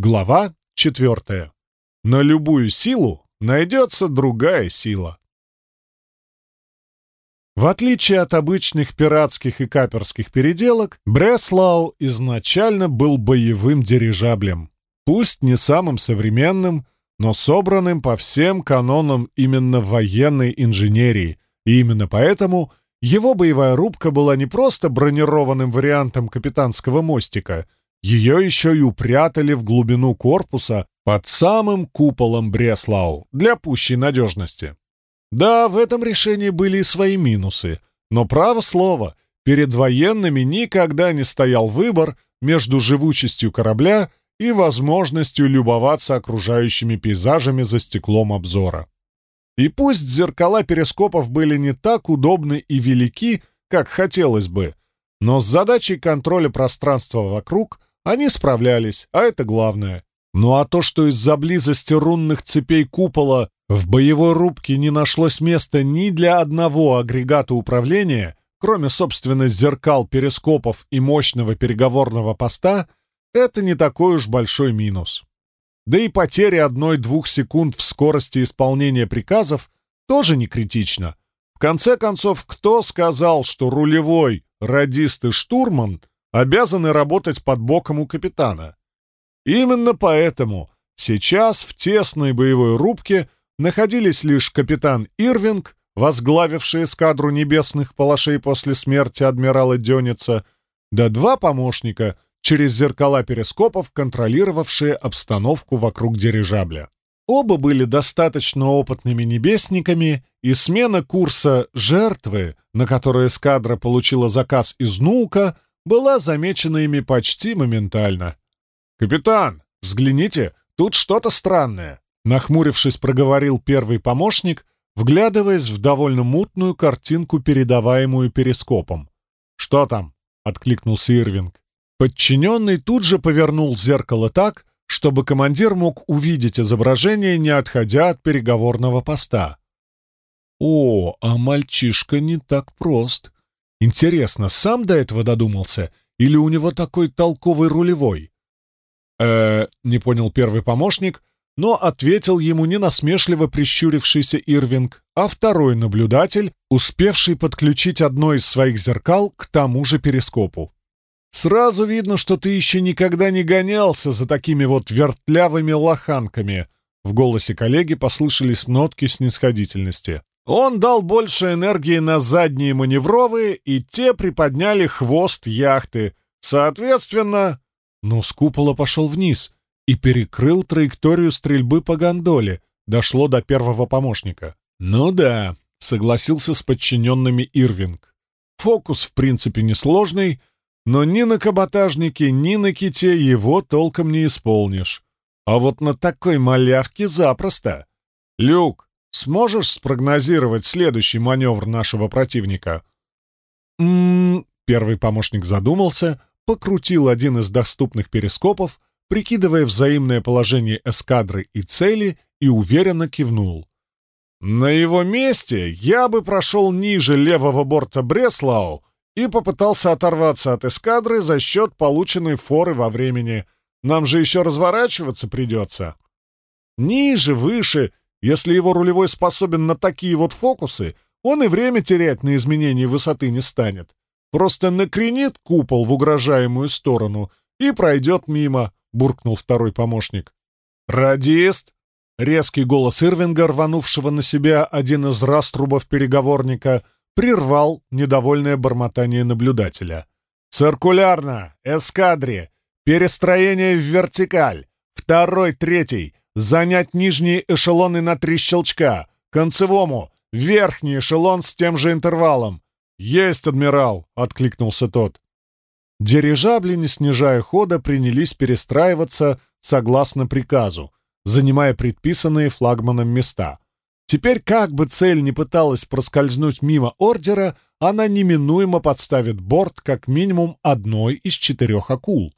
Глава четвертая. На любую силу найдется другая сила. В отличие от обычных пиратских и каперских переделок, Бреслау изначально был боевым дирижаблем. Пусть не самым современным, но собранным по всем канонам именно военной инженерии, и именно поэтому его боевая рубка была не просто бронированным вариантом капитанского мостика — ее еще и упрятали в глубину корпуса под самым куполом Бреслау для пущей надежности. Да, в этом решении были и свои минусы, но право слово, перед военными никогда не стоял выбор между живучестью корабля и возможностью любоваться окружающими пейзажами за стеклом обзора. И пусть зеркала перископов были не так удобны и велики, как хотелось бы, но с задачей контроля пространства вокруг они справлялись, а это главное. Ну а то, что из-за близости рунных цепей купола в боевой рубке не нашлось места ни для одного агрегата управления, кроме, собственно, зеркал, перископов и мощного переговорного поста, это не такой уж большой минус. Да и потеря одной-двух секунд в скорости исполнения приказов тоже не критично. В конце концов, кто сказал, что рулевой, радист и штурман обязаны работать под боком у капитана. Именно поэтому сейчас в тесной боевой рубке находились лишь капитан Ирвинг, возглавивший эскадру небесных палашей после смерти адмирала Дёница, да два помощника, через зеркала перископов, контролировавшие обстановку вокруг дирижабля. Оба были достаточно опытными небесниками, и смена курса «жертвы», на которую эскадра получила заказ из Нука, была замечена ими почти моментально. «Капитан, взгляните, тут что-то странное», — нахмурившись, проговорил первый помощник, вглядываясь в довольно мутную картинку, передаваемую перископом. «Что там?» — откликнулся Ирвинг. Подчиненный тут же повернул зеркало так, чтобы командир мог увидеть изображение, не отходя от переговорного поста. «О, а мальчишка не так прост», Интересно, сам до этого додумался? Или у него такой толковый рулевой? э не понял первый помощник, но ответил ему не насмешливо прищурившийся Ирвинг, а второй наблюдатель, успевший подключить одно из своих зеркал к тому же перископу. «Сразу видно, что ты еще никогда не гонялся за такими вот вертлявыми лоханками», в голосе коллеги послышались нотки снисходительности. Он дал больше энергии на задние маневровые, и те приподняли хвост яхты. Соответственно... Но с купола пошел вниз и перекрыл траекторию стрельбы по гондоле. Дошло до первого помощника. «Ну да», — согласился с подчиненными Ирвинг. «Фокус, в принципе, несложный, но ни на каботажнике, ни на ките его толком не исполнишь. А вот на такой малявке запросто. Люк, Сможешь спрогнозировать следующий маневр нашего противника?» «М-м-м...» Первый помощник задумался, покрутил один из доступных перископов, прикидывая взаимное положение эскадры и цели, и уверенно кивнул. «На его месте я бы прошел ниже левого борта Бреслау и попытался оторваться от эскадры за счет полученной форы во времени. Нам же еще разворачиваться придется. Ниже, выше если его рулевой способен на такие вот фокусы, он и время терять на изменение высоты не станет. Просто накренит купол в угрожаемую сторону и пройдет мимо, — буркнул второй помощник. «Радист!» — резкий голос Ирвинга, рванувшего на себя один из раструбов переговорника, прервал недовольное бормотание наблюдателя. «Циркулярно! Эскадре! Перестроение в вертикаль! Второй, третий! Занять нижние эшелоны на три щелчка. Концевому. Верхний эшелон с тем же интервалом. «Есть, адмирал!» — откликнулся тот. Дирижабли, не снижая хода, принялись перестраиваться согласно приказу, занимая предписанные флагманом места. Теперь, как бы цель не пыталась проскользнуть мимо ордера, она неминуемо подставит борт как минимум одной из четырех акул.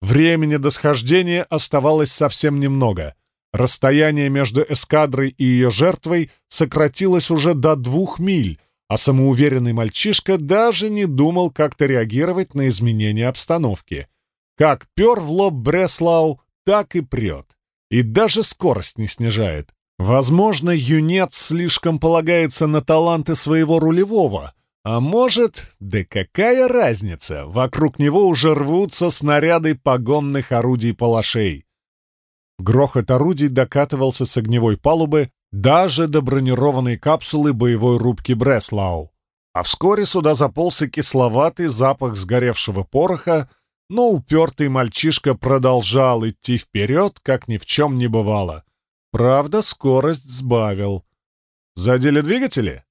Времени до схождения оставалось совсем немного. Расстояние между эскадрой и ее жертвой сократилось уже до двух миль, а самоуверенный мальчишка даже не думал как-то реагировать на изменения обстановки. Как пер в лоб Бреслау, так и прет. И даже скорость не снижает. Возможно, юнец слишком полагается на таланты своего рулевого, а может, да какая разница, вокруг него уже рвутся снаряды погонных орудий-палашей. Грохот орудий докатывался с огневой палубы даже до бронированной капсулы боевой рубки Бреслау. А вскоре сюда заполз и кисловатый запах сгоревшего пороха, но упертый мальчишка продолжал идти вперед, как ни в чем не бывало. Правда, скорость сбавил. Задели двигатели?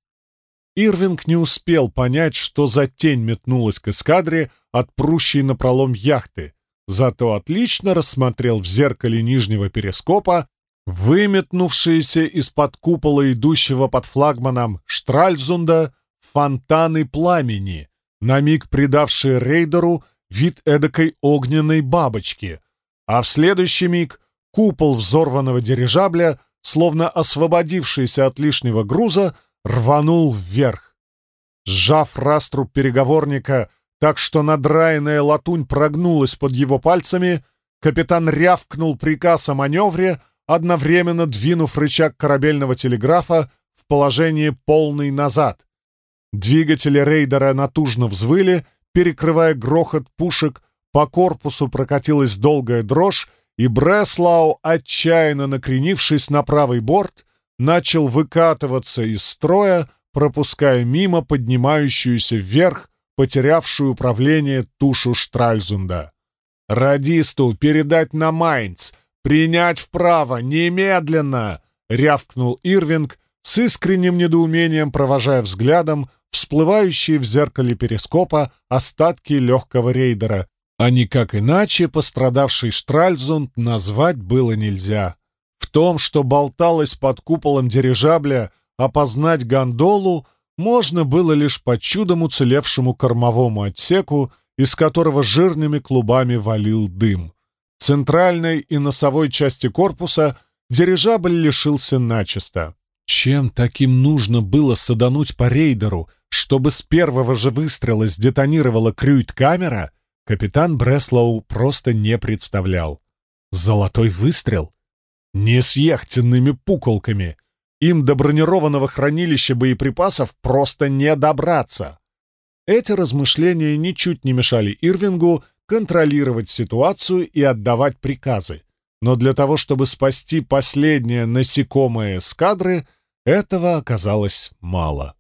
Ирвинг не успел понять, что за тень метнулась к эскадре от прущей напролом яхты, зато отлично рассмотрел в зеркале нижнего перископа выметнувшиеся из-под купола идущего под флагманом Штральзунда фонтаны пламени, на миг придавшие рейдеру вид эдакой огненной бабочки, а в следующий миг купол взорванного дирижабля, словно освободившийся от лишнего груза, рванул вверх. Сжав раструб переговорника так, что надраенная латунь прогнулась под его пальцами, капитан рявкнул приказ о маневре, одновременно двинув рычаг корабельного телеграфа в положение полный назад. Двигатели рейдера натужно взвыли, перекрывая грохот пушек, по корпусу прокатилась долгая дрожь, и Бреслау, отчаянно накренившись на правый борт, начал выкатываться из строя, пропуская мимо поднимающуюся вверх, потерявшую управление тушу Штральзунда. «Радисту передать на Майнц! Принять вправо! Немедленно!» — рявкнул Ирвинг, с искренним недоумением провожая взглядом всплывающие в зеркале перископа остатки легкого рейдера, а никак иначе пострадавший Штральзунд назвать было нельзя. В том, что болталось под куполом дирижабля, опознать гондолу можно было лишь по чудом уцелевшему кормовому отсеку, из которого жирными клубами валил дым. Центральной и носовой части корпуса дирижабль лишился начисто. Чем таким нужно было садануть по рейдеру, чтобы с первого же выстрела сдетонировала крюйт-камера, капитан Бреслоу просто не представлял. Золотой выстрел? Не с яхтенными пуколками. Им до бронированного хранилища боеприпасов просто не добраться. Эти размышления ничуть не мешали Ирвингу контролировать ситуацию и отдавать приказы. Но для того, чтобы спасти последнее насекомое эскадры — этого оказалось мало.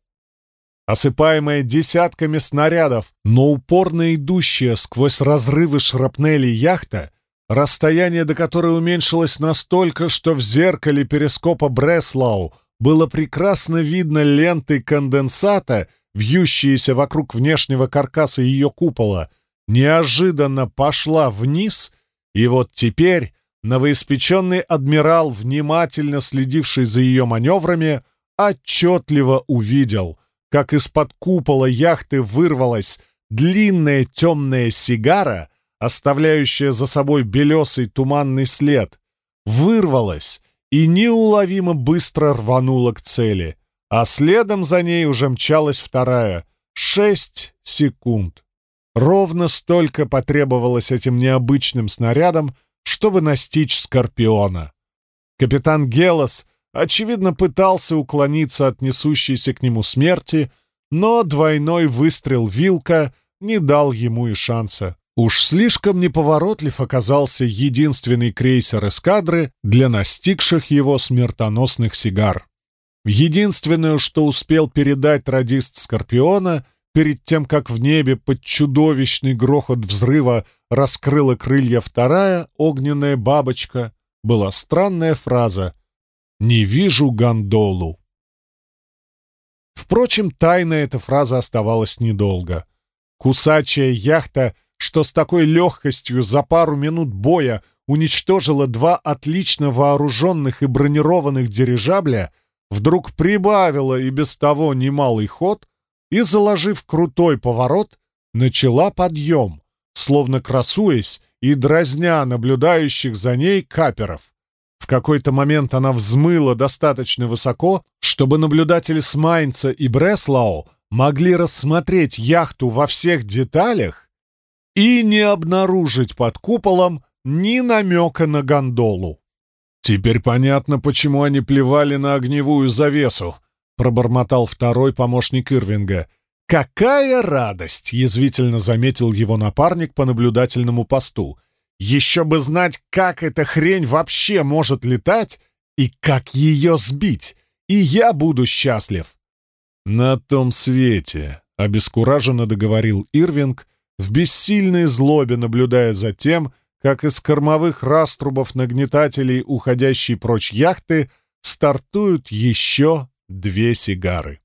Осыпаемая десятками снарядов, но упорно идущая сквозь разрывы шрапнели яхта, расстояние до которой уменьшилось настолько, что в зеркале перископа Бреслау было прекрасно видно ленты конденсата, вьющиеся вокруг внешнего каркаса ее купола, неожиданно пошла вниз, и вот теперь новоиспеченный адмирал, внимательно следивший за ее маневрами, отчетливо увидел, как из-под купола яхты вырвалась длинная темная сигара, оставляющая за собой белесый туманный след, вырвалась и неуловимо быстро рванула к цели, а следом за ней уже мчалась вторая — шесть секунд. Ровно столько потребовалось этим необычным снарядам, чтобы настичь Скорпиона. Капитан Гелос, очевидно, пытался уклониться от несущейся к нему смерти, но двойной выстрел Вилка не дал ему и шанса. Уж слишком неповоротлив оказался единственный крейсер эскадры для настигших его смертоносных сигар. Единственное, что успел передать радист Скорпиона — перед тем, как в небе под чудовищный грохот взрыва раскрыла крылья вторая огненная бабочка, была странная фраза «Не вижу гондолу». Впрочем, тайна эта фраза оставалась недолго. Кусачая яхта, что с такой легкостью за пару минут боя уничтожила два отлично вооруженных и бронированных дирижабля, вдруг прибавила и без того немалый ход и, заложив крутой поворот, начала подъем, словно красуясь и дразня наблюдающих за ней каперов. В какой-то момент она взмыла достаточно высоко, чтобы наблюдатели с Майнца и Бреслау могли рассмотреть яхту во всех деталях и не обнаружить под куполом ни намека на гондолу. «Теперь понятно, почему они плевали на огневую завесу», — пробормотал второй помощник Ирвинга. «Какая радость!» — язвительно заметил его напарник по наблюдательному посту. «Еще бы знать, как эта хрень вообще может летать и как ее сбить, и я буду счастлив!» «На том свете», — обескураженно договорил Ирвинг, в бессильной злобе наблюдая за тем, как из кормовых раструбов нагнетателей уходящей прочь яхты стартуют еще две сигары.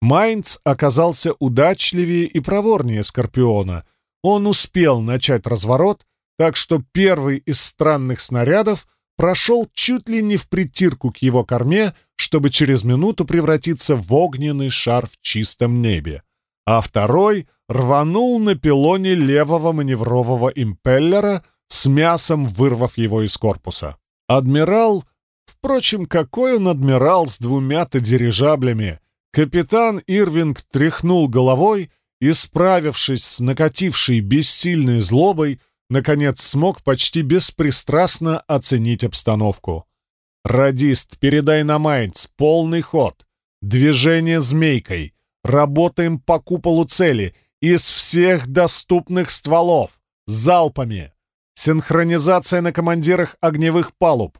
Майнц оказался удачливее и проворнее Скорпиона. Он успел начать разворот, так что первый из странных снарядов прошел чуть ли не в притирку к его корме, чтобы через минуту превратиться в огненный шар в чистом небе, а второй рванул на пилоне левого маневрового импеллера, с мясом вырвав его из корпуса. Адмирал... Впрочем, какой он адмирал с двумя-то дирижаблями? Капитан Ирвинг тряхнул головой и, справившись с накатившей бессильной злобой, наконец смог почти беспристрастно оценить обстановку. «Радист, передай на Майнц, полный ход. Движение змейкой. Работаем по куполу цели. Из всех доступных стволов. Залпами. Синхронизация на командирах огневых палуб».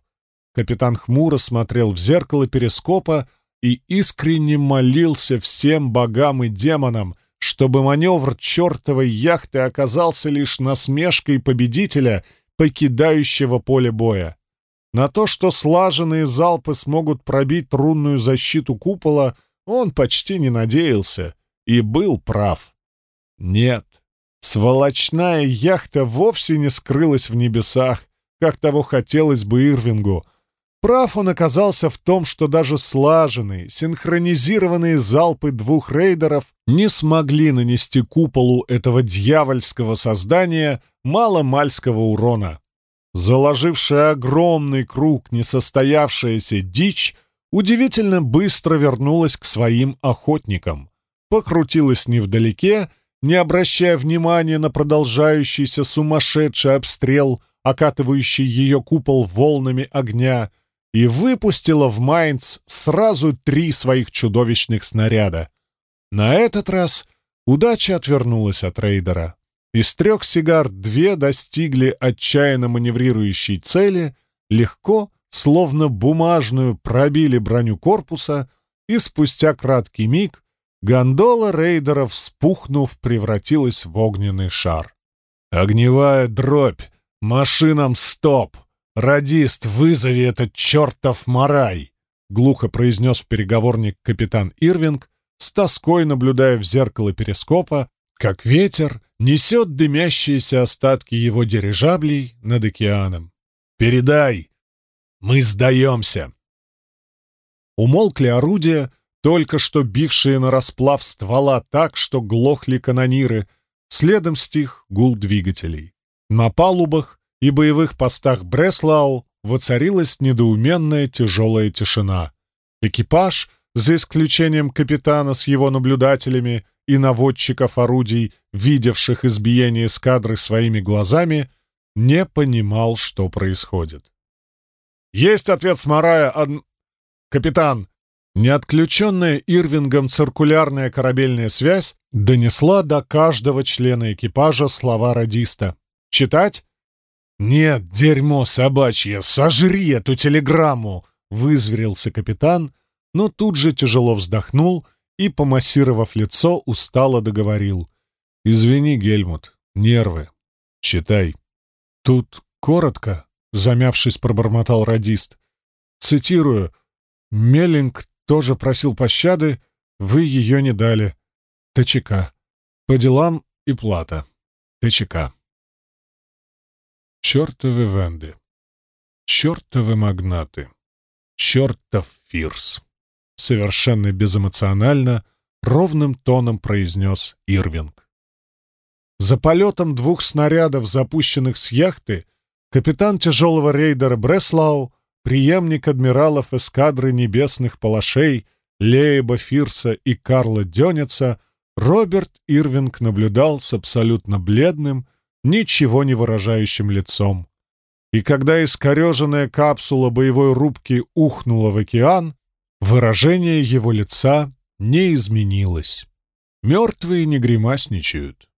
Капитан хмуро смотрел в зеркало перископа и искренне молился всем богам и демонам, чтобы маневр чертовой яхты оказался лишь насмешкой победителя, покидающего поле боя. На то, что слаженные залпы смогут пробить рунную защиту купола, он почти не надеялся и был прав. Нет, сволочная яхта вовсе не скрылась в небесах, как того хотелось бы Ирвингу, Прав он оказался в том, что даже слаженные, синхронизированные залпы двух рейдеров не смогли нанести куполу этого дьявольского создания мало-мальского урона. Заложившая огромный круг несостоявшаяся дичь удивительно быстро вернулась к своим охотникам, покрутилась невдалеке, не обращая внимания на продолжающийся сумасшедший обстрел, окатывающий ее купол волнами огня — и выпустила в Майнц сразу три своих чудовищных снаряда. На этот раз удача отвернулась от рейдера. Из трех сигар две достигли отчаянно маневрирующей цели, легко, словно бумажную, пробили броню корпуса, и спустя краткий миг гондола рейдера, вспухнув, превратилась в огненный шар. «Огневая дробь! Машинам стоп!» «Радист, вызови этот чертов марай!» — глухо произнес в переговорник капитан Ирвинг, с тоской наблюдая в зеркало перископа, как ветер несет дымящиеся остатки его дирижаблей над океаном. «Передай! Мы сдаемся!» Умолкли орудия, только что бившие на расплав ствола так, что глохли канониры, следом стих гул двигателей. На палубах и боевых постах Бреслау воцарилась недоуменная тяжелая тишина. Экипаж, за исключением капитана с его наблюдателями и наводчиков орудий, видевших избиение эскадры своими глазами, не понимал, что происходит. «Есть ответ с Марая, од... капитан!» Неотключенная Ирвингом циркулярная корабельная связь донесла до каждого члена экипажа слова радиста. «Читать?» «Нет, дерьмо собачье, сожри эту телеграмму!» — вызверился капитан, но тут же тяжело вздохнул и, помассировав лицо, устало договорил. «Извини, Гельмут, нервы. Читай». «Тут коротко», — замявшись, пробормотал радист. «Цитирую. Меллинг тоже просил пощады, вы ее не дали. ТЧК. По делам и плата. ТЧК». Чертовы венды. Чертовы магнаты. Чертов фирс. Совершенно безэмоционально, ровным тоном произнес Ирвинг. За полетом двух снарядов, запущенных с яхты, капитан тяжелого рейдера Бреслау, преемник адмиралов эскадры небесных палашей Лейба Фирса и Карла Дёница, Роберт Ирвинг наблюдал с абсолютно бледным, ничего не выражающим лицом. И когда искореженная капсула боевой рубки ухнула в океан, выражение его лица не изменилось. Мертвые не гримасничают.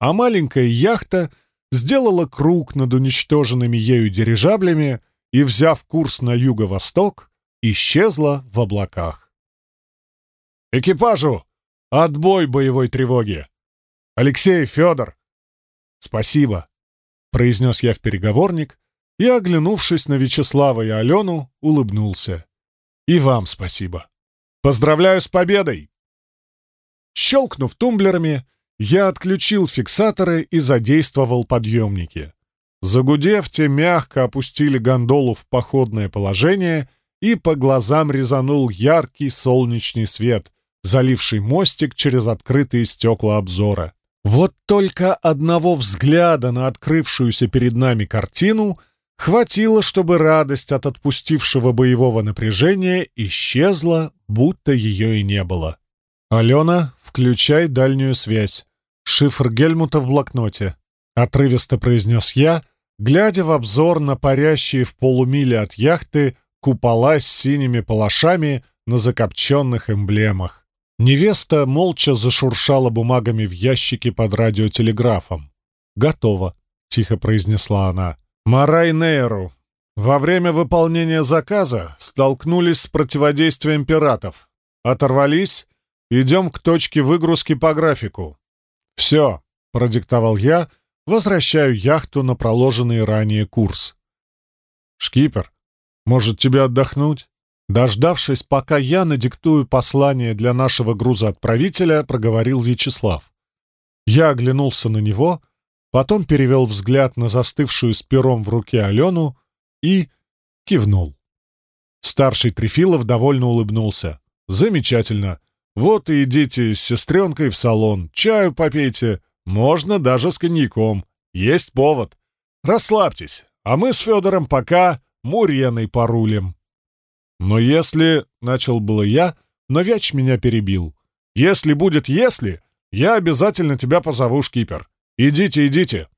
А маленькая яхта сделала круг над уничтоженными ею дирижаблями и, взяв курс на юго-восток, исчезла в облаках. «Экипажу! Отбой боевой тревоги! Алексей, Федор!» «Спасибо!» — произнес я в переговорник и, оглянувшись на Вячеслава и Алену, улыбнулся. «И вам спасибо! Поздравляю с победой!» Щелкнув тумблерами, я отключил фиксаторы и задействовал подъемники. Загудев, те мягко опустили гондолу в походное положение, и по глазам резанул яркий солнечный свет, заливший мостик через открытые стекла обзора. Вот только одного взгляда на открывшуюся перед нами картину хватило, чтобы радость от отпустившего боевого напряжения исчезла, будто ее и не было. «Алена, включай дальнюю связь. Шифр Гельмута в блокноте», — отрывисто произнес я, глядя в обзор на парящие в полумиле от яхты купола с синими палашами на закопченных эмблемах. Невеста молча зашуршала бумагами в ящике под радиотелеграфом. «Готово», — тихо произнесла она. «Марай Нейру. Во время выполнения заказа столкнулись с противодействием пиратов. Оторвались Идем к точке выгрузки по графику. Все, продиктовал я, возвращаю яхту на проложенный ранее курс. Шкипер, может тебе отдохнуть? Дождавшись, пока я надиктую послание для нашего грузоотправителя, проговорил Вячеслав. Я оглянулся на него, потом перевел взгляд на застывшую с пером в руке Алену и кивнул. Старший Трефилов довольно улыбнулся. «Замечательно. Вот и идите с сестренкой в салон, чаю попейте, можно даже с коньяком. Есть повод. Расслабьтесь, а мы с Федором пока Мурьяной порулим. Но если... — начал было я, но Вяч меня перебил. Если будет «если», я обязательно тебя позову, шкипер. Идите, идите.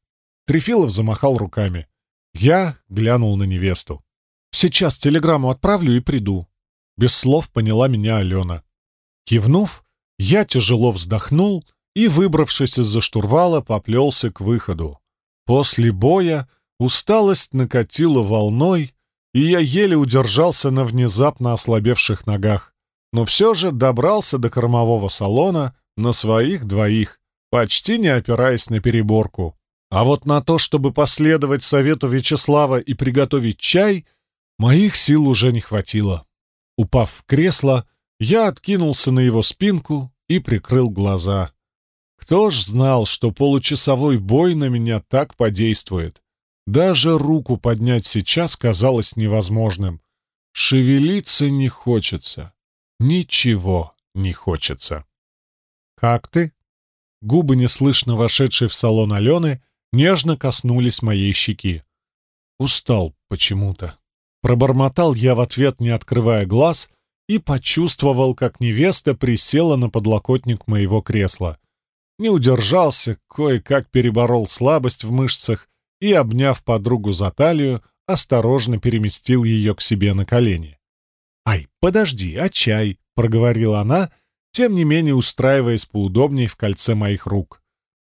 Трефилов замахал руками. Я глянул на невесту. «Сейчас телеграмму отправлю и приду». Без слов поняла меня Алена. Кивнув, я тяжело вздохнул и, выбравшись из-за штурвала, поплелся к выходу. После боя усталость накатила волной, и я еле удержался на внезапно ослабевших ногах, но все же добрался до кормового салона на своих двоих, почти не опираясь на переборку. А вот на то, чтобы последовать совету Вячеслава и приготовить чай, моих сил уже не хватило. Упав в кресло, я откинулся на его спинку и прикрыл глаза. Кто ж знал, что получасовой бой на меня так подействует? Даже руку поднять сейчас казалось невозможным. Шевелиться не хочется. Ничего не хочется. «Как ты?» Губы, неслышно вошедшие в салон Алены, нежно коснулись моей щеки. Устал почему-то. Пробормотал я в ответ, не открывая глаз, и почувствовал, как невеста присела на подлокотник моего кресла. Не удержался, кое-как переборол слабость в мышцах и, обняв подругу за талию, осторожно переместил ее к себе на колени. «Ай, подожди, а чай?» — проговорила она, тем не менее устраиваясь поудобнее в кольце моих рук.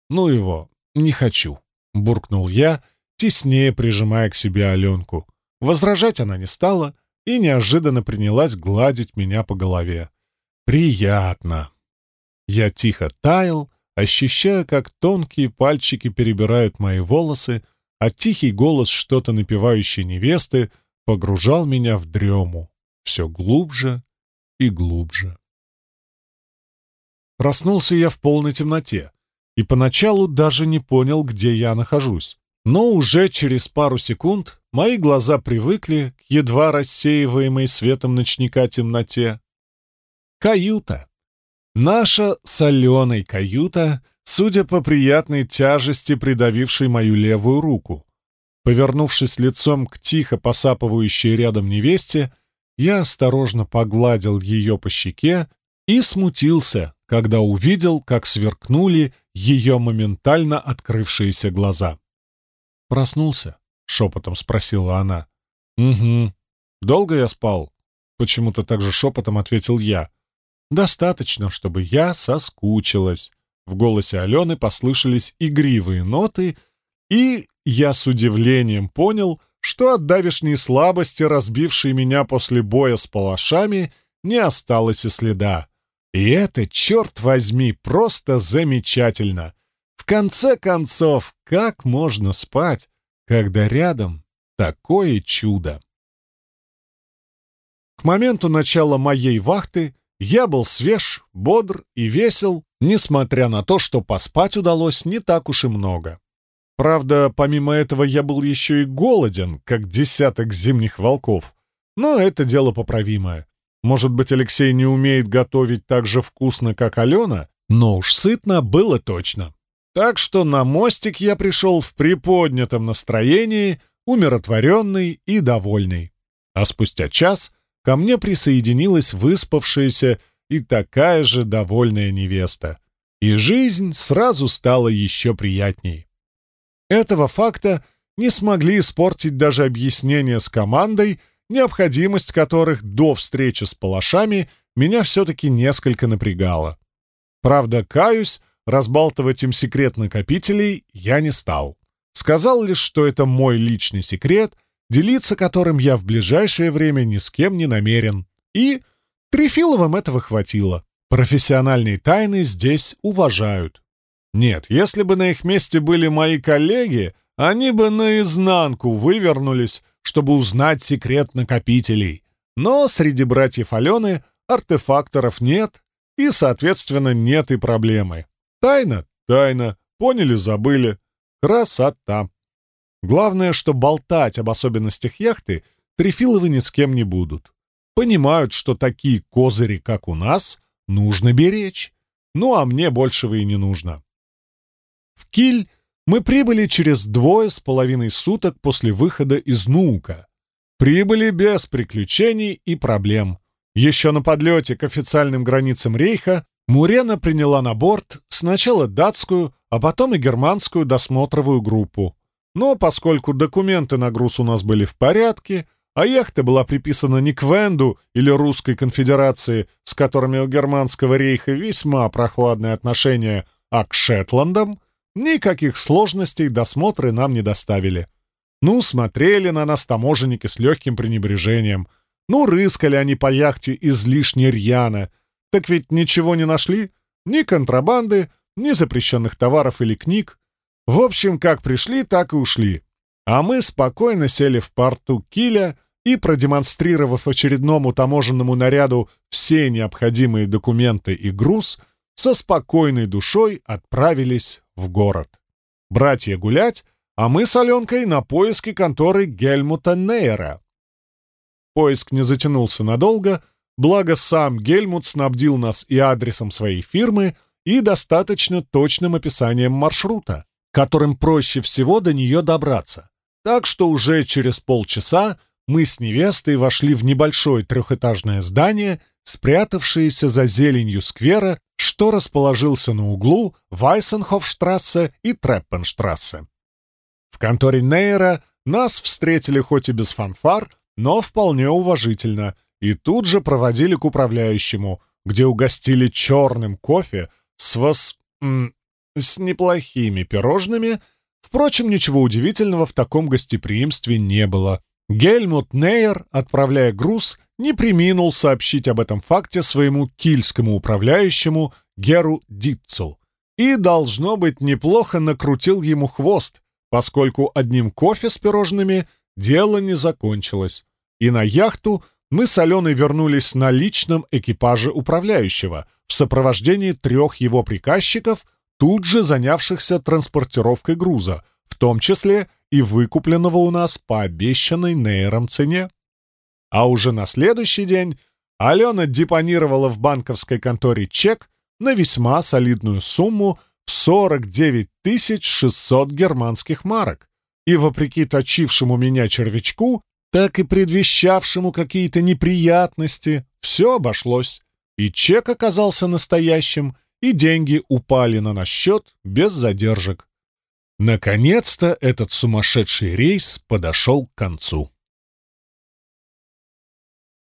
«Ну его, не хочу», — буркнул я, теснее прижимая к себе Аленку. Возражать она не стала — и неожиданно принялась гладить меня по голове. «Приятно!» Я тихо таял, ощущая, как тонкие пальчики перебирают мои волосы, а тихий голос что-то напевающей невесты погружал меня в дрему все глубже и глубже. Проснулся я в полной темноте и поначалу даже не понял, где я нахожусь. Но уже через пару секунд мои глаза привыкли к едва рассеиваемой светом ночника темноте. Каюта. Наша соленая каюта, судя по приятной тяжести, придавившей мою левую руку. Повернувшись лицом к тихо посапывающей рядом невесте, я осторожно погладил ее по щеке и смутился, когда увидел, как сверкнули ее моментально открывшиеся глаза. «Проснулся?» — шепотом спросила она. «Угу. Долго я спал?» Почему-то так же шепотом ответил я. «Достаточно, чтобы я соскучилась». В голосе Алены послышались игривые ноты, и я с удивлением понял, что от давешней слабости, разбившей меня после боя с палашами, не осталось и следа. И это, черт возьми, просто замечательно. В конце концов, как можно спать, когда рядом такое чудо? К моменту начала моей вахты я был свеж, бодр и весел, несмотря на то, что поспать удалось не так уж и много. Правда, помимо этого я был еще и голоден, как десяток зимних волков. Но это дело поправимое. Может быть, Алексей не умеет готовить так же вкусно, как Алена, но уж сытно было точно. Так что на мостик я пришел в приподнятом настроении, умиротворенный и довольный. А спустя час ко мне присоединилась выспавшаяся и такая же довольная невеста. И жизнь сразу стала еще приятней. Этого факта не смогли испортить даже объяснения с командой, необходимость которых до встречи с палашами меня все-таки несколько напрягала. Правда, каюсь, разбалтывать им секрет накопителей я не стал. Сказал лишь, что это мой личный секрет, делиться которым я в ближайшее время ни с кем не намерен. И Трифиловым этого хватило. Профессиональные тайны здесь уважают. Нет, если бы на их месте были мои коллеги, они бы наизнанку вывернулись, чтобы узнать секрет накопителей. Но среди братьев Алены артефакторов нет, и, соответственно, нет и проблемы. Тайна — тайна, поняли — забыли. Красота. Главное, что болтать об особенностях яхты Трефиловы ни с кем не будут. Понимают, что такие козыри, как у нас, нужно беречь. Ну, а мне большего и не нужно. В Киль мы прибыли через двое с половиной суток после выхода из Нуука. Прибыли без приключений и проблем. Еще на подлете к официальным границам Рейха Мурена приняла на борт сначала датскую, а потом и германскую досмотровую группу. Но поскольку документы на груз у нас были в порядке, а яхта была приписана не к Венду или Русской конфедерации, с которыми у германского рейха весьма прохладные отношения, а к Шетландам, Никаких сложностей досмотры нам не доставили. Ну, смотрели на нас таможенники с легким пренебрежением. Ну, рыскали они по яхте излишне рьяно. Так ведь ничего не нашли? Ни контрабанды, ни запрещенных товаров или книг. В общем, как пришли, так и ушли. А мы спокойно сели в порту Киля и, продемонстрировав очередному таможенному наряду все необходимые документы и груз, со спокойной душой отправились в город. Братья гулять, а мы с Аленкой на поиски конторы Гельмута Нейера. Поиск не затянулся надолго, благо сам Гельмут снабдил нас и адресом своей фирмы, и достаточно точным описанием маршрута, которым проще всего до нее добраться. Так что уже через полчаса мы с невестой вошли в небольшое трехэтажное здание, спрятавшееся за зеленью сквера что расположился на углу Вайсенхофштрассе и Треппенштрассе. В конторе Нейра нас встретили хоть и без фанфар, но вполне уважительно, и тут же проводили к управляющему, где угостили черным кофе с вос... с неплохими пирожными. Впрочем, ничего удивительного в таком гостеприимстве не было. Гельмут Нейер, отправляя груз, не приминул сообщить об этом факте своему кильскому управляющему Геру Дитцу и, должно быть, неплохо накрутил ему хвост, поскольку одним кофе с пирожными дело не закончилось. И на яхту мы с Аленой вернулись на личном экипаже управляющего в сопровождении трех его приказчиков, тут же занявшихся транспортировкой груза, в том числе и выкупленного у нас по обещанной Нейром цене. А уже на следующий день Алена депонировала в банковской конторе чек на весьма солидную сумму в 49 600 германских марок. И вопреки точившему меня червячку, так и предвещавшему какие-то неприятности, все обошлось. И чек оказался настоящим, и деньги упали на наш счет без задержек. Наконец-то этот сумасшедший рейс подошел к концу.